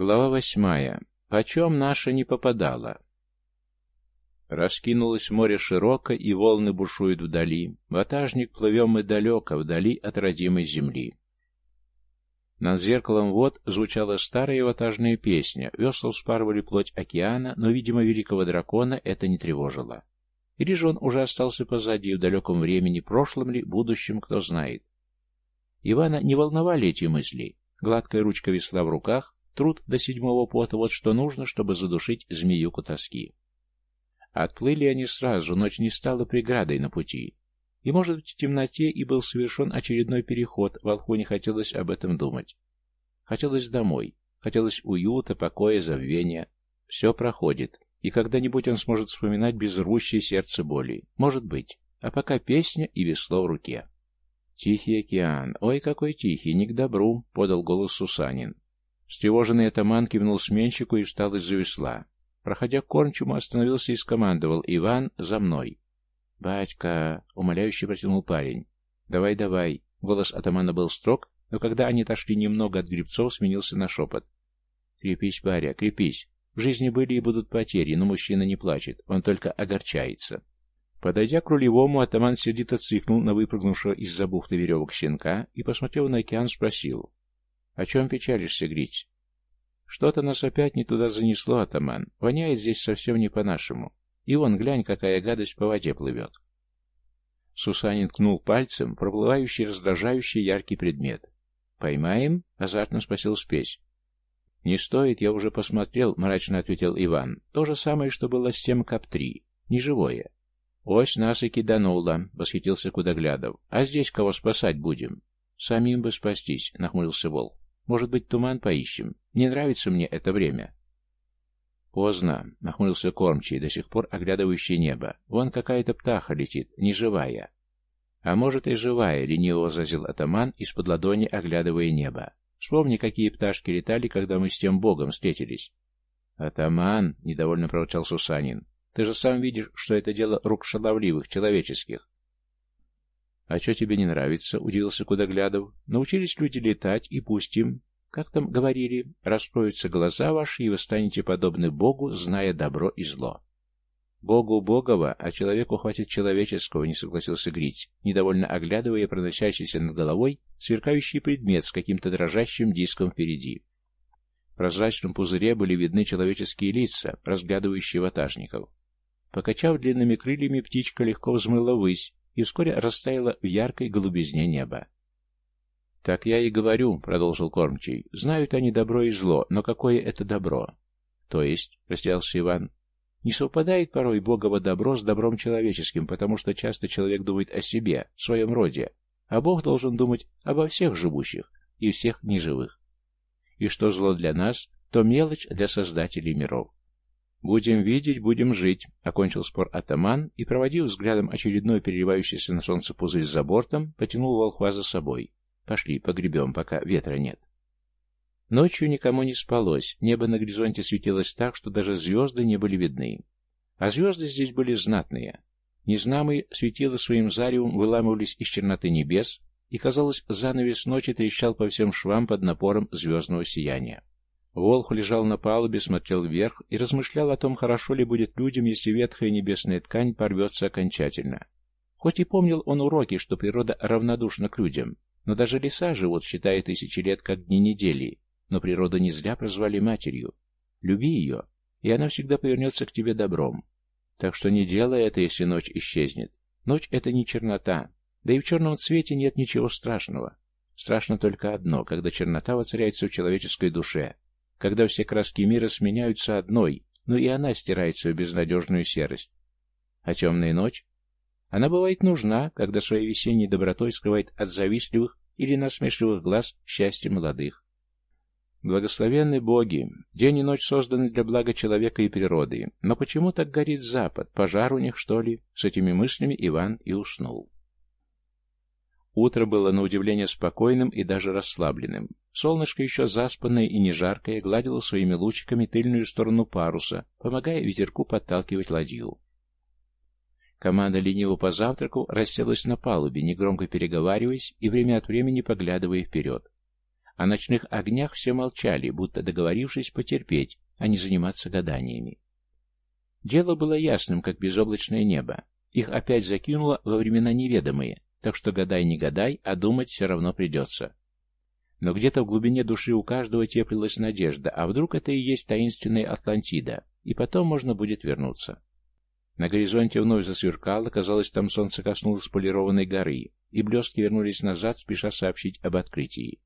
Глава восьмая. Почем наша не попадала? Раскинулось море широко, и волны бушуют вдали. Ватажник плывем мы далеко, вдали от родимой земли. Над зеркалом вод звучала старая ватажная песня. Весла вспарывали плоть океана, но, видимо, великого дракона это не тревожило. Или же он уже остался позади, в далеком времени, прошлом ли, будущем, кто знает. Ивана не волновали эти мысли. Гладкая ручка весла в руках, Труд до седьмого пота — вот что нужно, чтобы задушить змеюку тоски. Отплыли они сразу, ночь не стала преградой на пути. И, может быть, в темноте и был совершен очередной переход, волху не хотелось об этом думать. Хотелось домой, хотелось уюта, покоя, забвения. Все проходит, и когда-нибудь он сможет вспоминать без рвущей сердце боли. Может быть. А пока песня и весло в руке. «Тихий океан! Ой, какой тихий! Не к добру!» — подал голос Сусанин. Встревоженный атаман кивнул сменщику и встал из-за весла. Проходя к кормчему, остановился и скомандовал «Иван, за мной!» «Батька!» — умоляюще протянул парень. «Давай, давай!» Голос атамана был строг, но когда они отошли немного от грибцов, сменился на шепот. «Крепись, баря, крепись! В жизни были и будут потери, но мужчина не плачет, он только огорчается». Подойдя к рулевому, атаман сердито цикнул на выпрыгнувшего из-за бухты веревок щенка и, посмотрев на океан, спросил. О чем печалишься, Грить? Что-то нас опять не туда занесло, атаман. Воняет здесь совсем не по-нашему. И вон, глянь, какая гадость по воде плывет. Сусанин ткнул пальцем проплывающий, раздражающий яркий предмет. «Поймаем?» — азартно спросил спесь. «Не стоит, я уже посмотрел», — мрачно ответил Иван. «То же самое, что было с тем КАП-3. Неживое». «Ось нас и киданула», — восхитился Кудоглядов. «А здесь кого спасать будем?» «Самим бы спастись», — нахмурился Волк. Может быть, туман поищем? Не нравится мне это время. Поздно, нахмурился кормчий, до сих пор оглядывающий небо. Вон какая-то птаха летит, неживая. А может и живая, лениво возразил атаман, из-под ладони оглядывая небо. Вспомни, какие пташки летали, когда мы с тем богом встретились. Атаман, недовольно проворчал Сусанин, ты же сам видишь, что это дело рук шаловливых, человеческих. «А что тебе не нравится?» — удивился Кудоглядов. «Научились люди летать, и пустим. Как там говорили, раскроются глаза ваши, и вы станете подобны Богу, зная добро и зло». «Богу Богова, а человеку хватит человеческого», — не согласился Грить, недовольно оглядывая проносящийся над головой сверкающий предмет с каким-то дрожащим диском впереди. В прозрачном пузыре были видны человеческие лица, разглядывающие ватажников. Покачав длинными крыльями, птичка легко взмыла ввысь, и вскоре растаяла в яркой голубизне неба. «Так я и говорю», — продолжил кормчий, — «знают они добро и зло, но какое это добро?» «То есть», — растерялся Иван, — «не совпадает порой Богово добро с добром человеческим, потому что часто человек думает о себе, своем роде, а Бог должен думать обо всех живущих и всех неживых. И что зло для нас, то мелочь для создателей миров. «Будем видеть, будем жить», — окончил спор атаман и, проводив взглядом очередной переливающийся на солнце пузырь за бортом, потянул волхва за собой. «Пошли, погребем, пока ветра нет». Ночью никому не спалось, небо на горизонте светилось так, что даже звезды не были видны. А звезды здесь были знатные. Незнамые светило своим заревом выламывались из черноты небес, и, казалось, занавес ночи трещал по всем швам под напором звездного сияния. Волх лежал на палубе, смотрел вверх и размышлял о том, хорошо ли будет людям, если ветхая небесная ткань порвется окончательно. Хоть и помнил он уроки, что природа равнодушна к людям, но даже леса живут, считая тысячи лет, как дни недели. Но природу не зря прозвали матерью. Люби ее, и она всегда повернется к тебе добром. Так что не делай это, если ночь исчезнет. Ночь — это не чернота, да и в черном цвете нет ничего страшного. Страшно только одно, когда чернота воцаряется в человеческой душе, когда все краски мира сменяются одной, но и она стирает свою безнадежную серость. А темная ночь? Она бывает нужна, когда своей весенней добротой скрывает от завистливых или насмешливых глаз счастье молодых. Благословенны боги! День и ночь созданы для блага человека и природы. Но почему так горит запад? Пожар у них, что ли? С этими мыслями Иван и уснул. Утро было на удивление спокойным и даже расслабленным. Солнышко, еще заспанное и не жаркое, гладило своими лучиками тыльную сторону паруса, помогая ветерку подталкивать ладью. Команда лениво по завтраку расселась на палубе, негромко переговариваясь и время от времени поглядывая вперед. О ночных огнях все молчали, будто договорившись потерпеть, а не заниматься гаданиями. Дело было ясным, как безоблачное небо. Их опять закинуло во времена неведомые, так что гадай не гадай, а думать все равно придется. Но где-то в глубине души у каждого теплилась надежда, а вдруг это и есть таинственная Атлантида, и потом можно будет вернуться. На горизонте вновь засверкало, казалось, там солнце коснулось полированной горы, и блестки вернулись назад, спеша сообщить об открытии.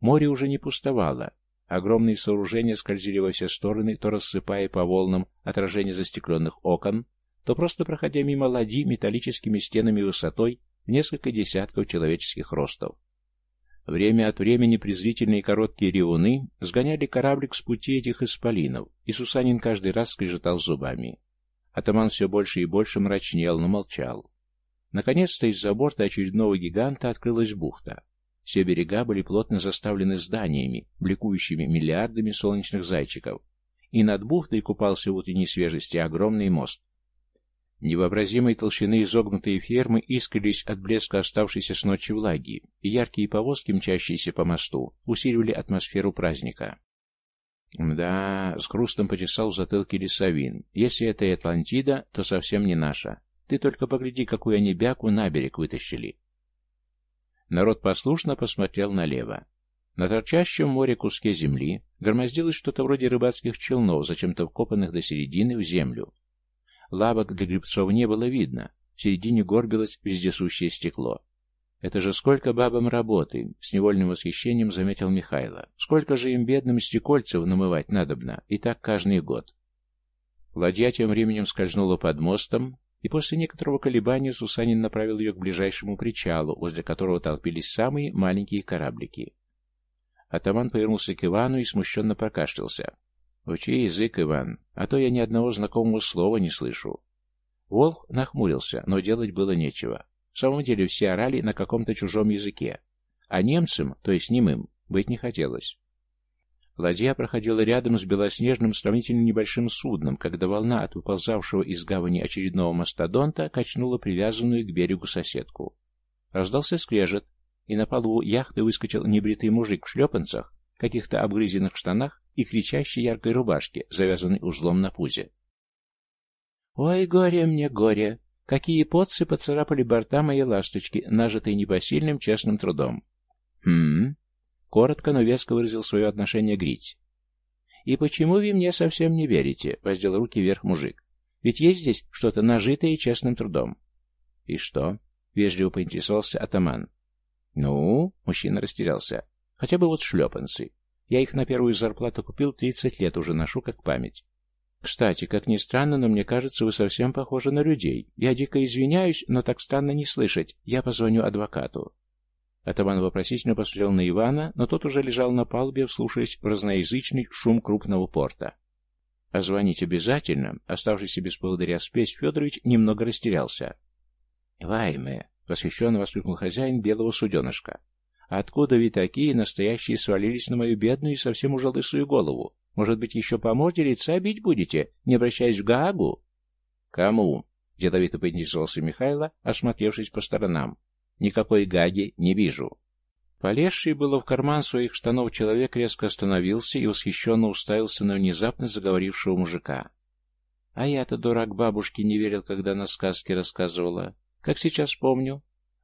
Море уже не пустовало. Огромные сооружения скользили во все стороны, то рассыпая по волнам отражение застекленных окон, то просто проходя мимо ладьи металлическими стенами высотой в несколько десятков человеческих ростов. Время от времени презрительные короткие ревуны сгоняли кораблик с пути этих исполинов, и Сусанин каждый раз скрежетал зубами. Атаман все больше и больше мрачнел, но молчал. Наконец-то из-за борта очередного гиганта открылась бухта. Все берега были плотно заставлены зданиями, бликующими миллиардами солнечных зайчиков, и над бухтой купался в утренней свежести огромный мост. Невообразимой толщины изогнутые фермы искрились от блеска оставшейся с ночи влаги, и яркие повозки, мчащиеся по мосту, усиливали атмосферу праздника. Да, с грустом почесал в затылке лесовин. Если это и Атлантида, то совсем не наша. Ты только погляди, какую они бяку на берег вытащили. Народ послушно посмотрел налево. На торчащем море куске земли громоздилось что-то вроде рыбацких челнов, зачем-то вкопанных до середины в землю. Лавок для грибцов не было видно. В середине горбилось вездесущее стекло. «Это же сколько бабам работы!» — с невольным восхищением заметил Михайло. «Сколько же им, бедным, стекольцев намывать надобно, и так каждый год!» Ладья тем временем скользнула под мостом, и после некоторого колебания Сусанин направил ее к ближайшему причалу, возле которого толпились самые маленькие кораблики. Атаман повернулся к Ивану и смущенно прокашлялся. «Учи язык, Иван, а то я ни одного знакомого слова не слышу». Волк нахмурился, но делать было нечего. В самом деле все орали на каком-то чужом языке, а немцам, то есть немым, быть не хотелось. Ладья проходила рядом с белоснежным, сравнительно небольшим судном, когда волна от выползавшего из гавани очередного мастодонта качнула привязанную к берегу соседку. Раздался скрежет, и на полу яхты выскочил небритый мужик в шлепанцах, каких-то обгрызенных штанах и кричащей яркой рубашке, завязанной узлом на пузе. «Ой, горе мне, горе! Какие поцы поцарапали борта моей ласточки, нажитые непосильным честным трудом!» «Хм...» — коротко, но веско выразил свое отношение Грить. «И почему вы мне совсем не верите?» — воздел руки вверх мужик. «Ведь есть здесь что-то нажитое честным трудом». «И что?» — вежливо поинтересовался атаман. «Ну?» — мужчина растерялся. «Хотя бы вот шлепанцы. Я их на первую зарплату купил, 30 лет уже ношу как память. Кстати, как ни странно, но мне кажется, вы совсем похожи на людей. Я дико извиняюсь, но так странно не слышать. Я позвоню адвокату. Атаман вопросительно посмотрел на Ивана, но тот уже лежал на палубе, вслушаясь в разноязычный шум крупного порта. А звонить обязательно, оставшийся без благодаря спесь Федорович немного растерялся. «Вайме!» — восхищенно воскликнул хозяин белого суденышка. Откуда вы такие настоящие свалились на мою бедную и совсем уже лысую голову? Может быть, еще поможете лица бить будете, не обращаясь в Гаагу? Кому? Деловито поинтересовался Михайло, осмотревшись по сторонам. Никакой Гаги не вижу. Полезший было в карман своих штанов человек резко остановился и восхищенно уставился на внезапно заговорившего мужика. А я-то, дурак, бабушке не верил, когда она сказки рассказывала. Как сейчас помню,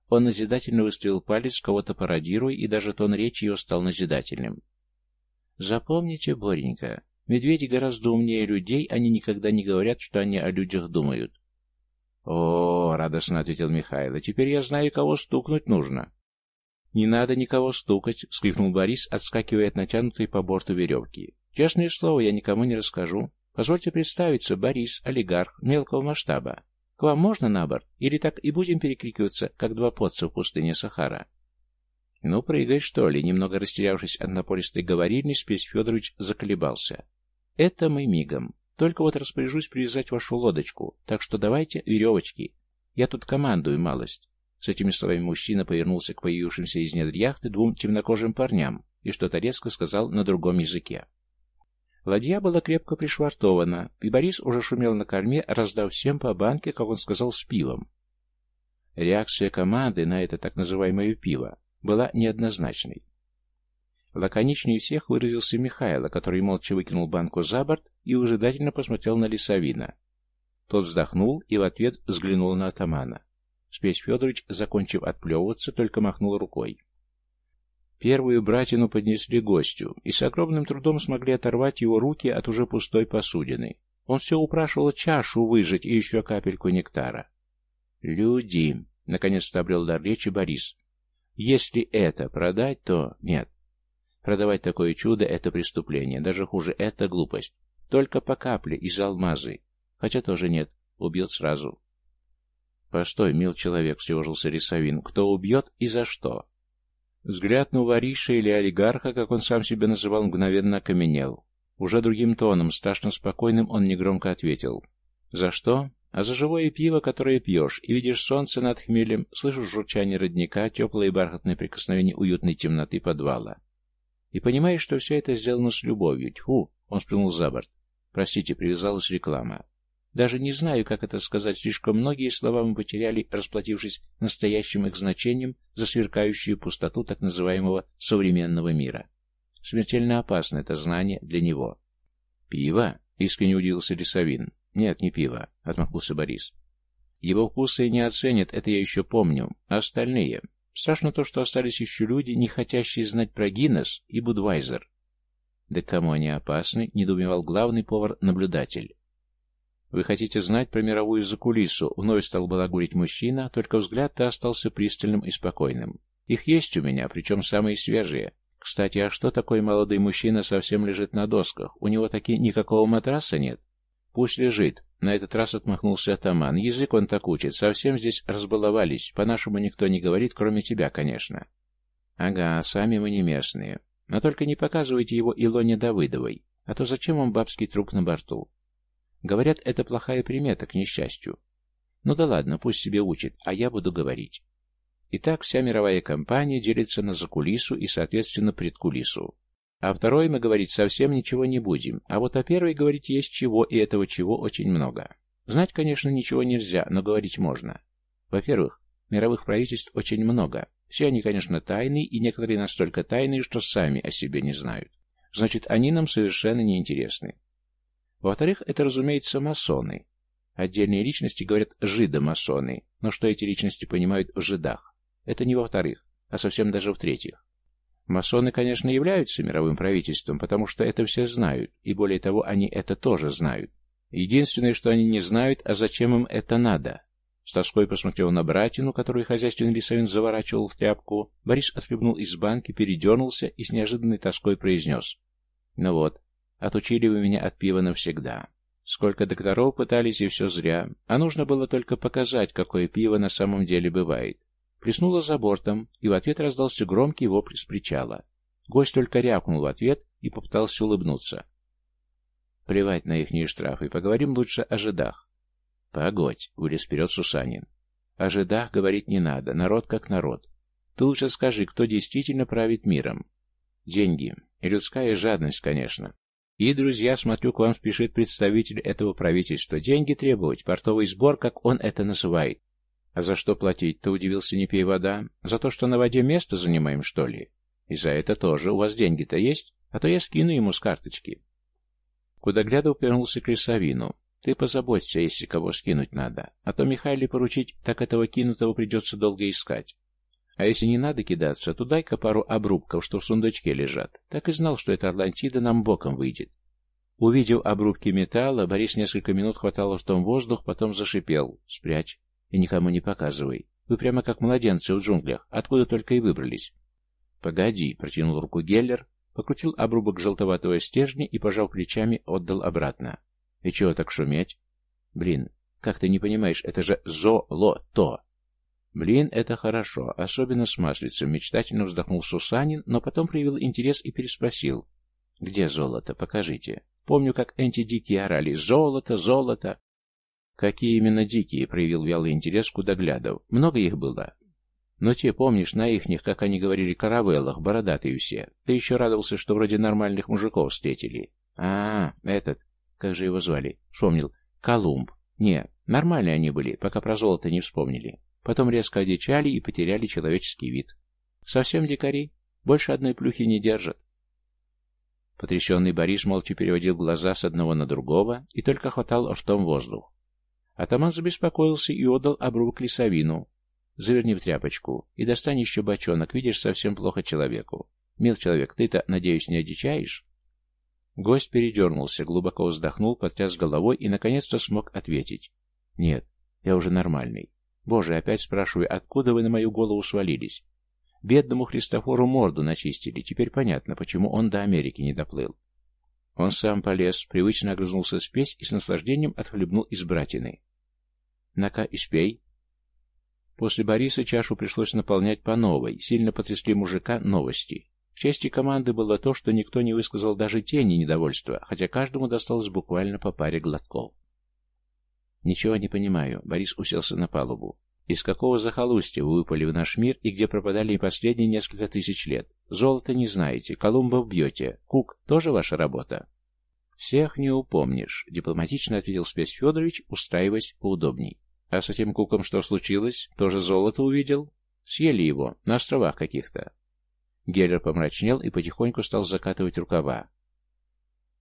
он назидательно выставил палец, кого-то пародируя, и даже тон речи его стал назидательным. «Запомните, Боренька, медведи гораздо умнее людей, они никогда не говорят, что они о людях думают». «О, — радостно ответил Михаил, — теперь я знаю, кого стукнуть нужно». «Не надо никого стукать», — вскрикнул Борис, отскакивая от натянутой по борту веревки. «Честное слово, я никому не расскажу. Позвольте представиться, Борис, олигарх, мелкого масштаба. К вам можно на борт? Или так и будем перекрикиваться, как два подца в пустыне Сахара?» «Ну, прыгай, что ли?» Немного растерявшись от напористой говорильни, Спесь Федорович заколебался. «Это мы мигом. Только вот распоряжусь привязать вашу лодочку, так что давайте веревочки. Я тут командую малость». С этими словами мужчина повернулся к появившимся из недр яхты двум темнокожим парням и что-то резко сказал на другом языке. Ладья была крепко пришвартована, и Борис уже шумел на корме, раздав всем по банке, как он сказал, с пивом. Реакция команды на это так называемое пиво была неоднозначной. Лаконичнее всех выразился Михайло, который молча выкинул банку за борт и выжидательно посмотрел на Лисовина. Тот вздохнул и в ответ взглянул на атамана. Спесь Федорович, закончив отплевываться, только махнул рукой. Первую братину поднесли гостю, и с огромным трудом смогли оторвать его руки от уже пустой посудины. Он все упрашивал чашу выжать и еще капельку нектара. «Люди!» — наконец-то обрел дар речи Борис. «Если это продать, то нет. Продавать такое чудо — это преступление, даже хуже — это глупость. Только по капле из алмазы. Хотя тоже нет, убьет сразу». «Постой, мил человек», — съежился Рисовин, — «кто убьет и за что?» Взгляд на увариша или олигарха, как он сам себя называл, мгновенно окаменел. Уже другим тоном, страшно спокойным, он негромко ответил. «За что? А за живое пиво, которое пьешь, и видишь солнце над хмелем, слышишь журчание родника, теплое и бархатное прикосновение уютной темноты подвала. И понимаешь, что все это сделано с любовью. Тьфу!» Он сплюнул за борт. «Простите, привязалась реклама. Даже не знаю, как это сказать, слишком многие слова мы потеряли, расплатившись настоящим их значением за сверкающую пустоту так называемого современного мира. Смертельно опасно это знание для него. «Пиво?» — искренне удивился Лисовин. «Нет, не пиво», — отмахнулся Борис. «Его вкусы не оценят, это я еще помню. А остальные? Страшно то, что остались еще люди, не хотящие знать про Гиннес и Будвайзер». «Да кому они опасны?» — недоумевал главный повар-наблюдатель. «Вы хотите знать про мировую закулису?» — вновь стал балагурить мужчина, только взгляд-то остался пристальным и спокойным. «Их есть у меня, причем самые свежие. Кстати, а что такой молодой мужчина совсем лежит на досках? У него таки никакого матраса нет?» «Пусть лежит», — на этот раз отмахнулся атаман. «Язык он так учит, совсем здесь разбаловались. По-нашему никто не говорит, кроме тебя, конечно». «Ага, сами мы не местные. Но только не показывайте его Илоне Давыдовой, а то зачем вам бабский труп на борту?» Говорят, это плохая примета, к несчастью. Ну да ладно, пусть себе учит, а я буду говорить. Итак, вся мировая компания делится на закулису и, соответственно, предкулису. А второй мы говорить совсем ничего не будем, а вот о первой говорить есть чего, и этого чего очень много. Знать, конечно, ничего нельзя, но говорить можно. Во-первых, мировых правительств очень много. Все они, конечно, тайные, и некоторые настолько тайные, что сами о себе не знают. Значит, они нам совершенно не интересны. Во-вторых, это, разумеется, масоны. Отдельные личности говорят «жидомасоны», но что эти личности понимают в жидах? Это не во-вторых, а совсем даже в-третьих. Масоны, конечно, являются мировым правительством, потому что это все знают, и более того, они это тоже знают. Единственное, что они не знают, а зачем им это надо. С тоской посмотрел на братину, которую хозяйственный лесовин заворачивал в тряпку. Борис отхлебнул из банки, передернулся и с неожиданной тоской произнес. «Ну вот, Отучили вы меня от пива навсегда. Сколько докторов пытались, и все зря. А нужно было только показать, какое пиво на самом деле бывает. Плеснуло за бортом, и в ответ раздался громкий вопль с причала. Гость только рявкнул в ответ и попытался улыбнуться. Плевать на ихние штрафы, поговорим лучше о жидах. Погодь, вылез вперед Сусанин. О жидах говорить не надо, народ как народ. Ты лучше скажи, кто действительно правит миром. Деньги. И людская жадность, конечно. И, друзья, смотрю, к вам спешит представитель этого правительства. Деньги требовать, портовый сбор, как он это называет. А за что платить-то, удивился не пей вода? За то, что на воде место занимаем, что ли? И за это тоже. У вас деньги-то есть? А то я скину ему с карточки. Кудоглядов повернулся к лесовину. Ты позаботься, если кого скинуть надо. А то Михайле поручить, так этого кинутого придется долго искать. А если не надо кидаться, то дай-ка пару обрубков, что в сундучке лежат. Так и знал, что эта Атлантида нам боком выйдет. Увидев обрубки металла, Борис несколько минут хватал в том воздух, потом зашипел. «Спрячь и никому не показывай. Вы прямо как младенцы в джунглях, откуда только и выбрались». «Погоди», — протянул руку Геллер, покрутил обрубок желтоватого стержня и, пожав плечами, отдал обратно. «И чего так шуметь?» «Блин, как ты не понимаешь, это же золото!» «Блин, это хорошо, особенно с маслицем», — мечтательно вздохнул Сусанин, но потом проявил интерес и переспросил. «Где золото? Покажите. Помню, как энти-дикие орали «Золото! Золото!» «Какие именно дикие?» — проявил вялый интерес Кудоглядов. «Много их было?» «Но те, помнишь, на ихних, как они говорили, каравеллах, бородатые все. Ты еще радовался, что вроде нормальных мужиков встретили». «А, этот... Как же его звали?» «Вспомнил. Колумб. Не, нормальные они были, пока про золото не вспомнили». Потом резко одичали и потеряли человеческий вид. Совсем дикари. Больше одной плюхи не держат. Потрясенный Борис молча переводил глаза с одного на другого и только хватал ртом воздух. Атаман забеспокоился и отдал обрубок лесовину. Заверни в тряпочку и достань еще бочонок, видишь, совсем плохо человеку. Мил человек, ты-то, надеюсь, не одичаешь? Гость передернулся, глубоко вздохнул, потряс головой и, наконец-то, смог ответить. Нет, я уже нормальный. Боже, опять спрашиваю, откуда вы на мою голову свалились? Бедному Христофору морду начистили, теперь понятно, почему он до Америки не доплыл. Он сам полез, привычно огрызнулся спесь и с наслаждением отхлебнул из братины. «На-ка, испей!» После Бориса чашу пришлось наполнять по новой, сильно потрясли мужика новости. К чести команды было то, что никто не высказал даже тени недовольства, хотя каждому досталось буквально по паре глотков. «Ничего не понимаю», — Борис уселся на палубу. Из какого захолустья вы выпали в наш мир и где пропадали последние несколько тысяч лет? Золото не знаете, Колумба бьете. Кук тоже ваша работа? Всех не упомнишь, дипломатично ответил Спесь Федорович, устраиваясь поудобней. А с этим Куком что случилось? Тоже золото увидел? Съели его, на островах каких-то. Геллер помрачнел и потихоньку стал закатывать рукава.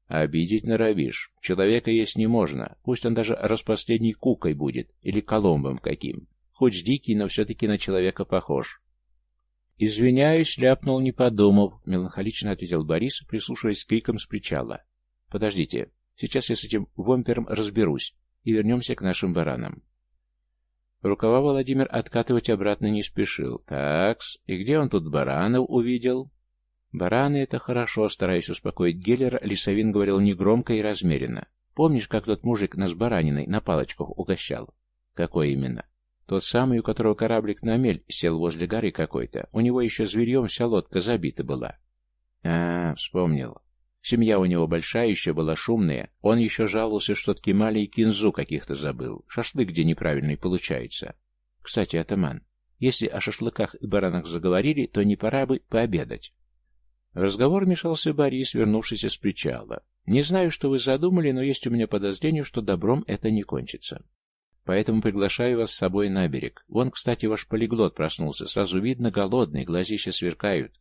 «Обидеть норовишь. Человека есть не можно. Пусть он даже распоследней кукой будет. Или коломбом каким. Хоть дикий, но все-таки на человека похож. «Извиняюсь», — ляпнул, не подумав, — меланхолично ответил Борис, прислушиваясь к крикам с причала. «Подождите, сейчас я с этим вомпером разберусь, и вернемся к нашим баранам». Рукава Владимир откатывать обратно не спешил. «Такс, и где он тут баранов увидел?» «Бараны — это хорошо», — стараясь успокоить Геллера, Лисовин говорил негромко и размеренно. «Помнишь, как тот мужик нас бараниной на палочках угощал?» «Какой именно?» Тот самый, у которого кораблик на мель сел возле горы какой-то. У него еще зверьем вся лодка забита была. А, вспомнил. Семья у него большая еще была, шумная. Он еще жаловался, что ткемали и кинзу каких-то забыл. Шашлык где неправильный получается. Кстати, атаман, если о шашлыках и баранах заговорили, то не пора бы пообедать. Разговор мешался Борис, вернувшийся с причала. «Не знаю, что вы задумали, но есть у меня подозрение, что добром это не кончится. Поэтому приглашаю вас с собой на берег. Вон, кстати, ваш полиглот проснулся. Сразу видно, голодный, глазища сверкают.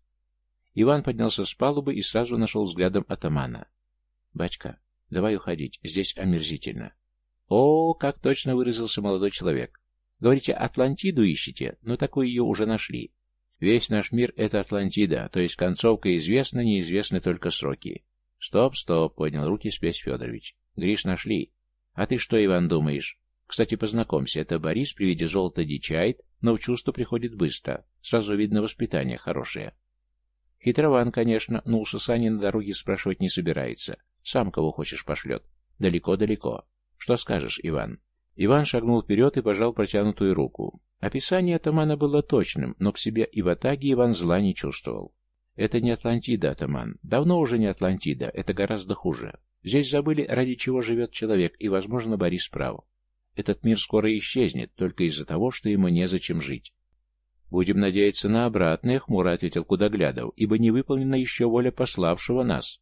Иван поднялся с палубы и сразу нашел взглядом атамана. «Бачка, давай уходить, здесь омерзительно». «О, как точно выразился молодой человек. Говорите, Атлантиду ищете? Но такую ее уже нашли. Весь наш мир — это Атлантида, то есть концовка известна, неизвестны только сроки». «Стоп, стоп», — поднял руки Спесь Федорович. «Гриш нашли. А ты что, Иван, думаешь? Кстати, познакомься, это Борис при виде золота дичает, но в чувство приходит быстро. Сразу видно воспитание хорошее. Хитрован, конечно, но у Сусани на дороге спрашивать не собирается. Сам кого хочешь пошлет. Далеко-далеко. Что скажешь, Иван? Иван шагнул вперед и пожал протянутую руку. Описание атамана было точным, но к себе и ватаге Иван зла не чувствовал. Это не Атлантида, атаман. Давно уже не Атлантида, это гораздо хуже. Здесь забыли, ради чего живет человек, и, возможно, Борис прав. Этот мир скоро исчезнет, только из-за того, что ему незачем жить. «Будем надеяться на обратное», — хмуро ответил Кудоглядов, «ибо не выполнена еще воля пославшего нас».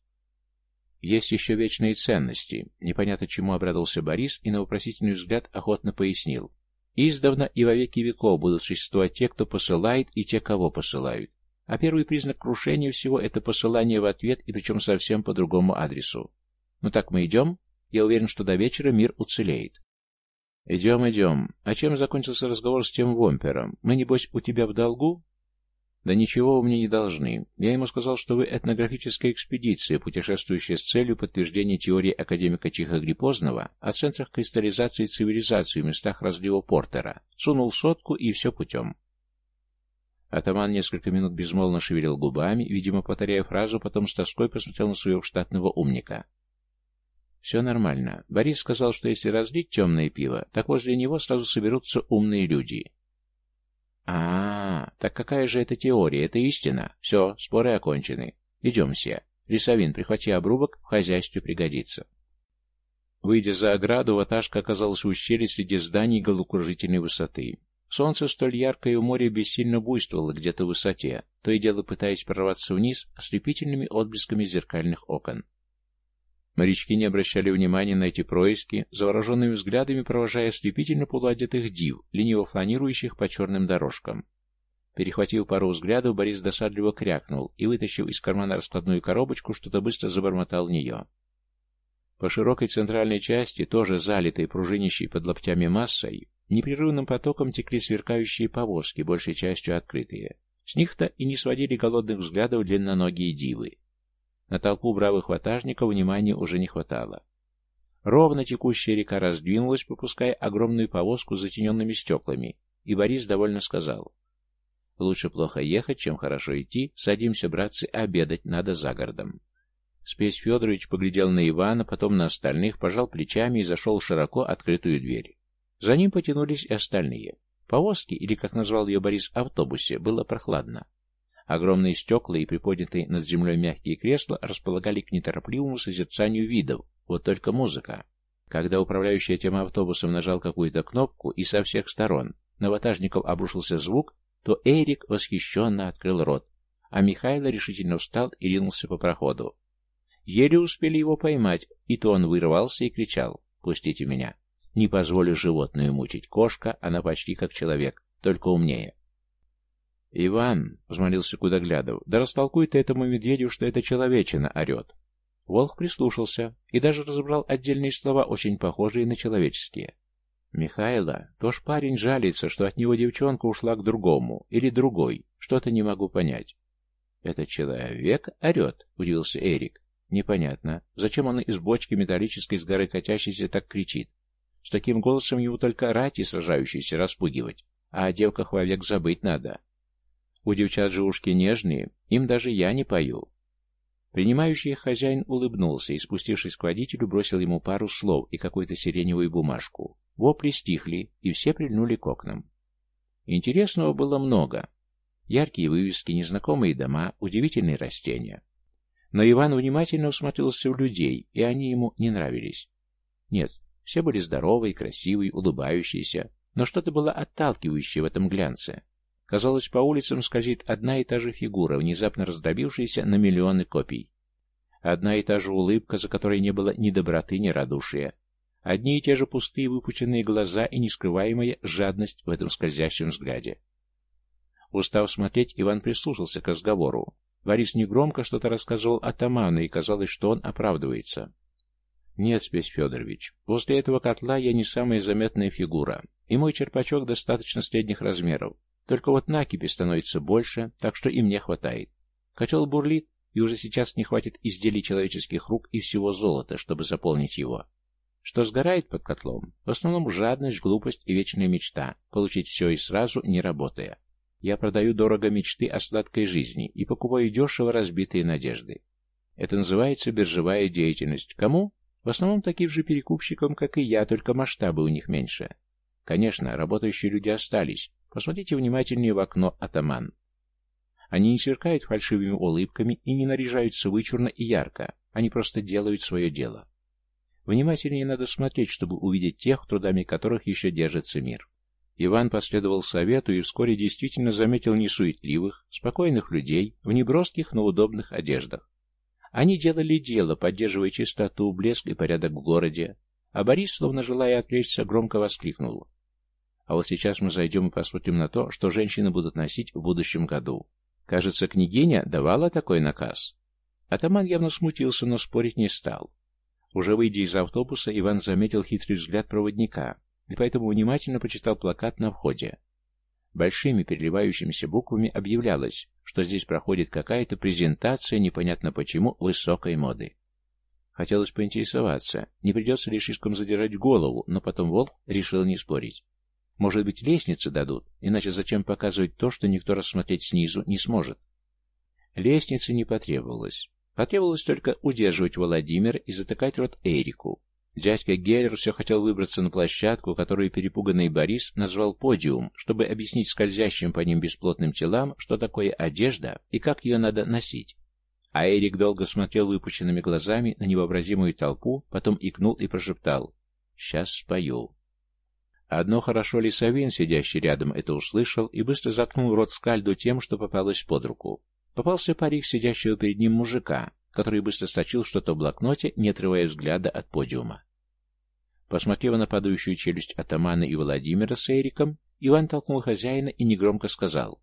«Есть еще вечные ценности», — непонятно чему обрадовался Борис и на вопросительный взгляд охотно пояснил. «Издавна и во веки веков будут существовать те, кто посылает, и те, кого посылают. А первый признак крушения всего — это посылание в ответ, и причем совсем по другому адресу. Ну так мы идем? Я уверен, что до вечера мир уцелеет». «Идем, идем. А чем закончился разговор с тем вомпером? Мы, небось, у тебя в долгу?» «Да ничего вы мне не должны. Я ему сказал, что вы этнографическая экспедиция, путешествующая с целью подтверждения теории академика Тихо-Гриппозного о центрах кристаллизации цивилизации в местах разлива Портера. Сунул сотку, и все путем». Атаман несколько минут безмолвно шевелил губами, видимо, повторяя фразу, потом с тоской посмотрел на своего штатного умника. Все нормально. Борис сказал, что если разлить темное пиво, так возле него сразу соберутся умные люди. А, -а, -а так какая же это теория? Это истина? Все, споры окончены. Идем все. Лесовин, прихвати обрубок, в хозяйстве пригодится. Выйдя за ограду, ваташка оказалась в ущелье среди зданий головокружительной высоты. Солнце столь яркое у моря бессильно буйствовало где-то в высоте, то и дело пытаясь прорваться вниз ослепительными отблесками зеркальных окон. Морячки не обращали внимания на эти происки, завороженными взглядами провожая ослепительно полуодетых див, лениво фланирующих по черным дорожкам. Перехватив пару взглядов, Борис досадливо крякнул и, вытащив из кармана раскладную коробочку, что-то быстро забормотал в нее. По широкой центральной части, тоже залитой пружинищей под лоптями массой, непрерывным потоком текли сверкающие повозки, большей частью открытые. С них-то и не сводили голодных взглядов длинноногие дивы. На толпу бравых ватажников внимания уже не хватало. Ровно текущая река раздвинулась, пропуская огромную повозку с затененными стеклами, и Борис довольно сказал. Лучше плохо ехать, чем хорошо идти. Садимся, братцы, обедать надо за городом. Спесь Федорович поглядел на Ивана, потом на остальных, пожал плечами и зашел в широко открытую дверь. За ним потянулись и остальные. Повозки, или, как назвал ее Борис, автобусе, было прохладно. Огромные стекла и приподнятые над землей мягкие кресла располагали к неторопливому созерцанию видов, вот только музыка. Когда управляющий этим автобусом нажал какую-то кнопку, и со всех сторон на ватажников обрушился звук, то Эрик восхищенно открыл рот, а Михайло решительно встал и ринулся по проходу. Еле успели его поймать, и то он вырывался и кричал «Пустите меня! Не позволю животную мучить. Кошка, она почти как человек, только умнее». «Иван», — взмолился Кудоглядов, — «да растолкуй ты этому медведю, что это человечина орет». Волк прислушался и даже разобрал отдельные слова, очень похожие на человеческие. Михайло, тоже парень жалится, что от него девчонка ушла к другому, или другой, что-то не могу понять. «Это человек орет?» — удивился Эрик. «Непонятно. Зачем он из бочки металлической с горы катящейся так кричит? С таким голосом ему только рати сражающиеся распугивать, а о девках вовек забыть надо. У девчат же ушки нежные, им даже я не пою». Принимающий их хозяин улыбнулся и, спустившись к водителю, бросил ему пару слов и какую-то сиреневую бумажку. Вопли стихли, и все прильнули к окнам. Интересного было много. Яркие вывески, незнакомые дома, удивительные растения. Но Иван внимательно усмотрелся в людей, и они ему не нравились. Нет, все были здоровые, красивые, улыбающиеся, но что-то было отталкивающее в этом глянце. Казалось, по улицам скользит одна и та же фигура, внезапно раздробившаяся на миллионы копий. Одна и та же улыбка, за которой не было ни доброты, ни радушия. Одни и те же пустые выпученные глаза и нескрываемая жадность в этом скользящем взгляде. Устав смотреть, Иван прислушался к разговору. Борис негромко что-то рассказывал атаману, и казалось, что он оправдывается. «Нет, Спесь Федорович, после этого котла я не самая заметная фигура, и мой черпачок достаточно средних размеров. Только вот накипи становится больше, так что и мне хватает. Котел бурлит, и уже сейчас не хватит изделий человеческих рук и всего золота, чтобы заполнить его. Что сгорает под котлом? В основном жадность, глупость и вечная мечта. Получить все и сразу, не работая. Я продаю дорого мечты о сладкой жизни и покупаю дешево разбитые надежды. Это называется биржевая деятельность. Кому? В основном таким же перекупщикам, как и я, только масштабы у них меньше. Конечно, работающие люди остались. Посмотрите внимательнее в окно атаман. Они не сверкают фальшивыми улыбками и не наряжаются вычурно и ярко. Они просто делают свое дело. Внимательнее надо смотреть, чтобы увидеть тех, трудами которых еще держится мир. Иван последовал совету и вскоре действительно заметил несуетливых, спокойных людей в неброских, но удобных одеждах. Они делали дело, поддерживая чистоту, блеск и порядок в городе, а Борис, словно желая отвлечься, громко воскликнул. А вот сейчас мы зайдем и посмотрим на то, что женщины будут носить в будущем году. Кажется, княгиня давала такой наказ. Атаман явно смутился, но спорить не стал. Уже выйдя из автобуса, Иван заметил хитрый взгляд проводника и поэтому внимательно прочитал плакат на входе. Большими переливающимися буквами объявлялось, что здесь проходит какая-то презентация, непонятно почему, высокой моды. Хотелось поинтересоваться, не придется ли слишком задирать голову, но потом Волк решил не спорить. Может быть, лестницы дадут, иначе зачем показывать то, что никто рассмотреть снизу не сможет? Лестницы не потребовалось. Потребовалось только удерживать Владимир и затыкать рот Эрику. Дядька Геллер все хотел выбраться на площадку, которую перепуганный Борис назвал подиум, чтобы объяснить скользящим по ним бесплотным телам, что такое одежда и как ее надо носить. А Эрик долго смотрел выпученными глазами на невообразимую толпу, потом икнул и прошептал «Сейчас спою». Одно хорошо Лисовин, сидящий рядом, это услышал и быстро заткнул рот скальду тем, что попалось под руку. Попался парик сидящего перед ним мужика, который быстро строчил что-то в блокноте, не отрывая взгляда от подиума. Посмотрев на падающую челюсть атамана и Владимира с Эриком, Иван толкнул хозяина и негромко сказал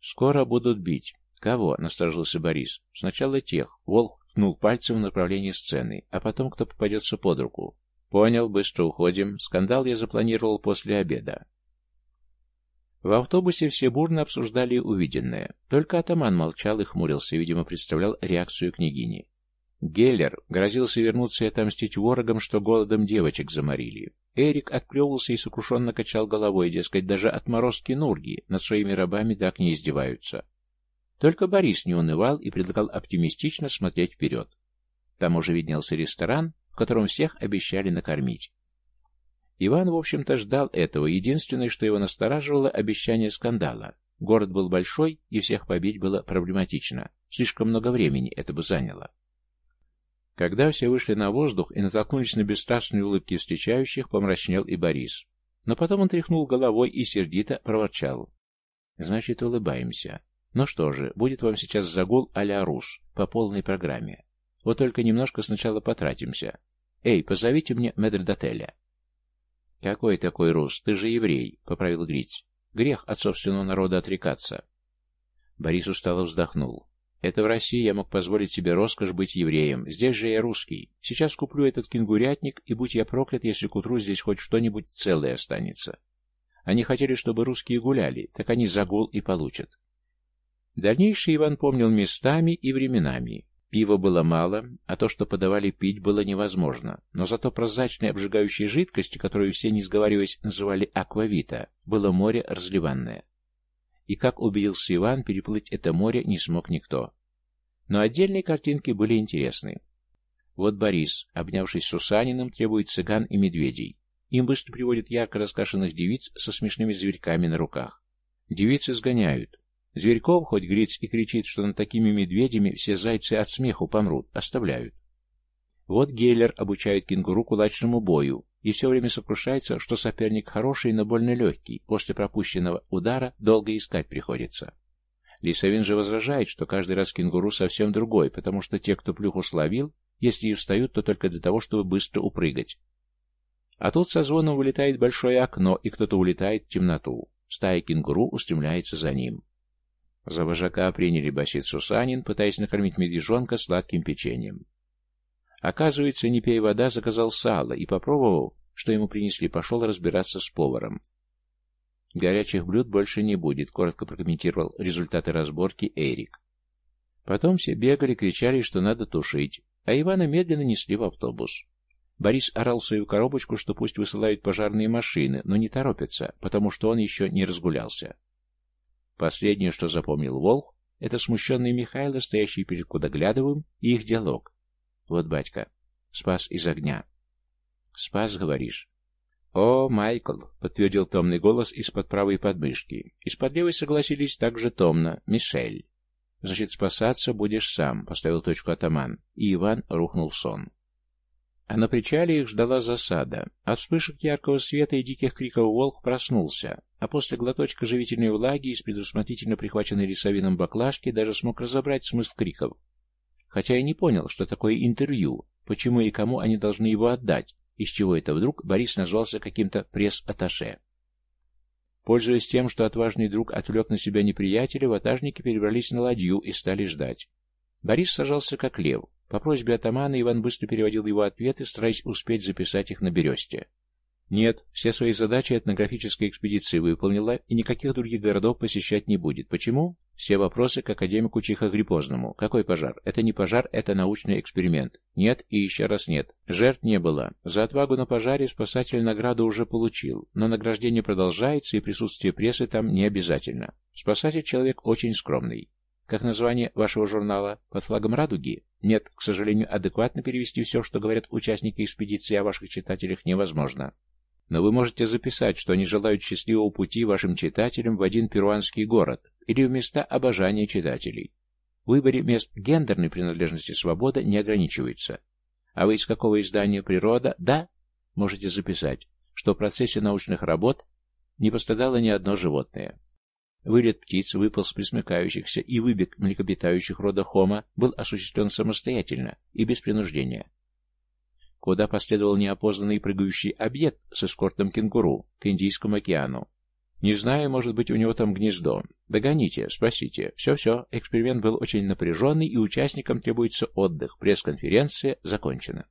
«Скоро будут бить». «Кого?» — насторожился Борис. «Сначала тех». Волк ткнул пальцем в направлении сцены, а потом кто попадется под руку. «Понял, быстро уходим. Скандал я запланировал после обеда». В автобусе все бурно обсуждали увиденное. Только атаман молчал и хмурился, видимо, представлял реакцию княгини. Геллер грозился вернуться и отомстить ворогам, что голодом девочек заморили. Эрик отплевывался и сокрушенно качал головой, дескать, даже отморозки Нурги над своими рабами так не издеваются. Только Борис не унывал и предлагал оптимистично смотреть вперед. Там уже виднелся ресторан, котором всех обещали накормить. Иван, в общем-то, ждал этого. Единственное, что его настораживало, обещание скандала. Город был большой, и всех побить было проблематично. Слишком много времени это бы заняло. Когда все вышли на воздух и натолкнулись на бесстрастные улыбки встречающих, помрачнел и Борис. Но потом он тряхнул головой и сердито проворчал. «Значит, улыбаемся. Ну что же, будет вам сейчас загул а-ля Рус, по полной программе. Вот только немножко сначала потратимся. Эй, позовите мне метрдотеля. «Какой такой Рус? Ты же еврей», — поправил Гриц. «Грех от собственного народа отрекаться». Борис устало вздохнул. «Это в России я мог позволить себе роскошь быть евреем. Здесь же я русский. Сейчас куплю этот кенгурятник, и будь я проклят, если к утру здесь хоть что-нибудь целое останется. Они хотели, чтобы русские гуляли, так они загул и получат. Дальнейшее Иван помнил местами и временами. Пива было мало, а то, что подавали пить, было невозможно. Но зато прозрачной обжигающей жидкости, которую все, не сговариваясь, называли аквавита, было море разливанное. И, как убедился Иван, переплыть это море не смог никто. Но отдельные картинки были интересны. Вот Борис, обнявшись с Сусаниным, требует цыган и медведей. Им быстро приводят ярко раскрашенных девиц со смешными зверьками на руках. Девицы сгоняют, Зверьков, хоть гриц и кричит, что над такими медведями все зайцы от смеху помрут, оставляют. Вот Гейлер обучает кенгуру кулачному бою и все время сокрушается, что соперник хороший, но больно легкий, после пропущенного удара долго искать приходится. Лисовин же возражает, что каждый раз кенгуру совсем другой, потому что те, кто плюху словил, если и встают, то только для того, чтобы быстро упрыгать. А тут со звоном вылетает большое окно, и кто-то улетает в темноту. Стая кенгуру устремляется за ним. За вожака приняли басит Сусанин, пытаясь накормить медвежонка сладким печеньем. Оказывается, не пей вода, заказал сало и, попробовав, что ему принесли, пошел разбираться с поваром. «Горячих блюд больше не будет», — коротко прокомментировал результаты разборки Эрик. Потом все бегали, кричали, что надо тушить, а Ивана медленно несли в автобус. Борис орал свою коробочку, что пусть высылают пожарные машины, но не торопятся, потому что он еще не разгулялся. Последнее, что запомнил Волк, это смущенный Михайло, стоящий перед Кудоглядовым, и их диалог. Вот батька. Спас из огня. Спас, говоришь? О, Майкл, подтвердил томный голос из-под правой подмышки. Из-под левой согласились также томно. Мишель. Значит, спасаться будешь сам, поставил точку атаман, и Иван рухнул в сон. А на причале их ждала засада. От вспышек яркого света и диких криков волк проснулся, а после глоточка живительной влаги из предусмотрительно прихваченной рисовином баклажки даже смог разобрать смысл криков. Хотя и не понял, что такое интервью, почему и кому они должны его отдать, из чего это вдруг Борис назвался каким-то пресс-атташе. Пользуясь тем, что отважный друг отвлек на себя неприятеля, ватажники перебрались на ладью и стали ждать. Борис сажался как лев, по просьбе атамана Иван быстро переводил его ответы, стараясь успеть записать их на бересте. Нет, все свои задачи этнографической экспедиции выполнила и никаких других городов посещать не будет. Почему? Все вопросы к академику Чихогрипозному. Какой пожар? Это не пожар, это научный эксперимент. Нет и еще раз нет. Жертв не было. За отвагу на пожаре спасатель награду уже получил, но награждение продолжается и присутствие прессы там не обязательно. Спасатель человек очень скромный. Как название вашего журнала? Под флагом радуги? Нет, к сожалению, адекватно перевести все, что говорят участники экспедиции о ваших читателях, невозможно. Но вы можете записать, что они желают счастливого пути вашим читателям в один перуанский город или в места обожания читателей. В выборе мест гендерной принадлежности свобода не ограничивается. А вы из какого издания «Природа»? Да, можете записать, что в процессе научных работ не пострадало ни одно животное. Вылет птиц, выполз присмыкающихся и выбег млекопитающих рода Хома был осуществлен самостоятельно и без принуждения. Куда последовал неопознанный прыгающий объект с эскортом кенгуру к Индийскому океану. Не знаю, может быть, у него там гнездо. Догоните, спасите. Все-все, эксперимент был очень напряженный, и участникам требуется отдых. Пресс-конференция закончена.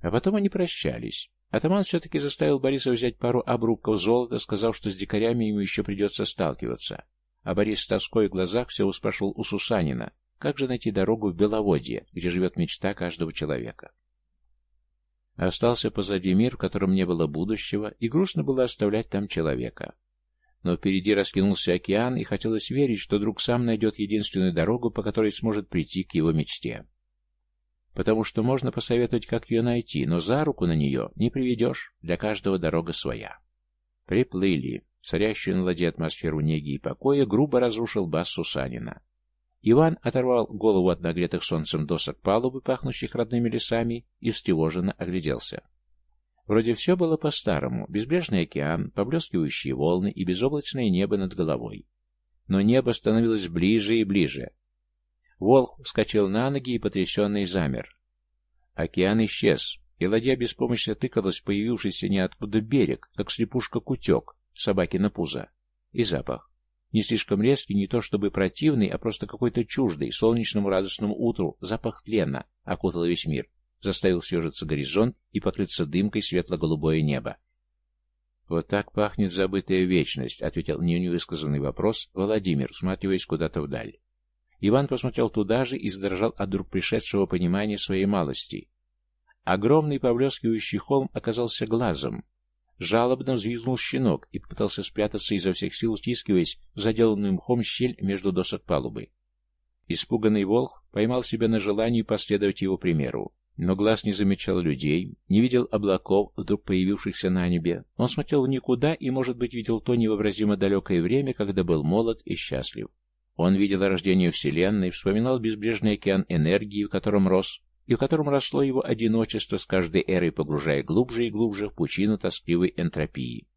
А потом они прощались. Атаман все-таки заставил Бориса взять пару обрубков золота, сказав, что с дикарями ему еще придется сталкиваться. А Борис с тоской в глазах все спрашивал у Сусанина, как же найти дорогу в Беловодье, где живет мечта каждого человека. Остался позади мир, в котором не было будущего, и грустно было оставлять там человека. Но впереди раскинулся океан, и хотелось верить, что друг сам найдет единственную дорогу, по которой сможет прийти к его мечте. Потому что можно посоветовать, как ее найти, но за руку на нее не приведешь, для каждого дорога своя. Приплыли. Царящую на ладье атмосферу неги и покоя грубо разрушил бас Сусанина. Иван оторвал голову от нагретых солнцем досок палубы, пахнущих родными лесами, и встревоженно огляделся. Вроде все было по-старому. Безбрежный океан, поблескивающие волны и безоблачное небо над головой. Но небо становилось ближе и ближе. Волк вскочил на ноги и потрясенный замер. Океан исчез, и ладья беспомощно тыкалась в появившийся ниоткуда берег, как слепушка-кутек, собаки на пузо. И запах. Не слишком резкий, не то чтобы противный, а просто какой-то чуждый, солнечному радостному утру, запах тлена окутал весь мир, заставил съежиться горизонт и покрыться дымкой светло-голубое небо. «Вот так пахнет забытая вечность», — ответил невысказанный вопрос Владимир, всматриваясь куда-то вдаль. Иван посмотрел туда же и задрожал от вдруг пришедшего понимания своей малости. Огромный поблескивающий холм оказался глазом, Жалобно взвизгнул щенок и попытался спрятаться изо всех сил, стискиваясь в заделанную мхом щель между досок палубы. Испуганный волк поймал себя на желании последовать его примеру. Но глаз не замечал людей, не видел облаков, вдруг появившихся на небе. Он смотрел в никуда и, может быть, видел то невообразимо далекое время, когда был молод и счастлив. Он видел рождение Вселенной, вспоминал безбрежный океан энергии, в котором рос, и в котором росло его одиночество с каждой эрой, погружая глубже и глубже в пучину тоскливой энтропии.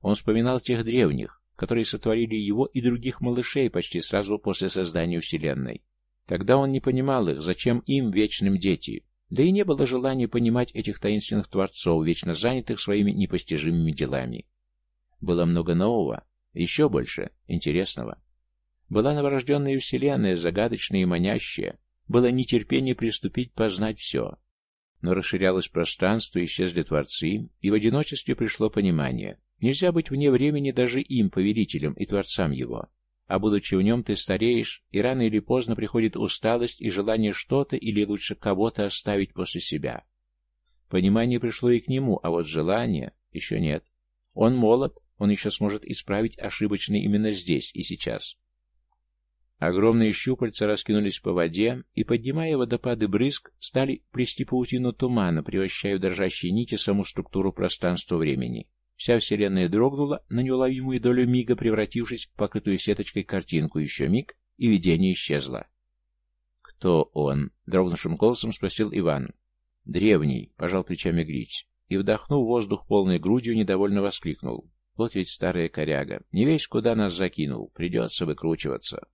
Он вспоминал тех древних, которые сотворили его и других малышей почти сразу после создания Вселенной. Тогда он не понимал их, зачем им, вечным дети, да и не было желания понимать этих таинственных творцов, вечно занятых своими непостижимыми делами. Было много нового, еще больше интересного. Была новорожденная Вселенная, загадочная и манящая, было нетерпение приступить познать все. Но расширялось пространство, исчезли творцы, и в одиночестве пришло понимание. Нельзя быть вне времени даже им, повелителем и творцам его. А будучи в нем, ты стареешь, и рано или поздно приходит усталость и желание что-то или лучше кого-то оставить после себя. Понимание пришло и к нему, а вот желание еще нет. Он молод, он еще сможет исправить ошибочный именно здесь и сейчас. Огромные щупальца раскинулись по воде и, поднимая водопады брызг, стали плести паутину тумана, превращая в дрожащие нити саму структуру пространства-времени. Вся Вселенная дрогнула на неуловимую долю мига, превратившись в покрытую сеточкой картинку. Еще миг, и видение исчезло. «Кто он?» — дрогнувшим голосом спросил Иван. «Древний», — пожал плечами Гриць, и, вдохнув воздух полной грудью, недовольно воскликнул. «Вот ведь старая коряга. Не весь куда нас закинул. Придется выкручиваться».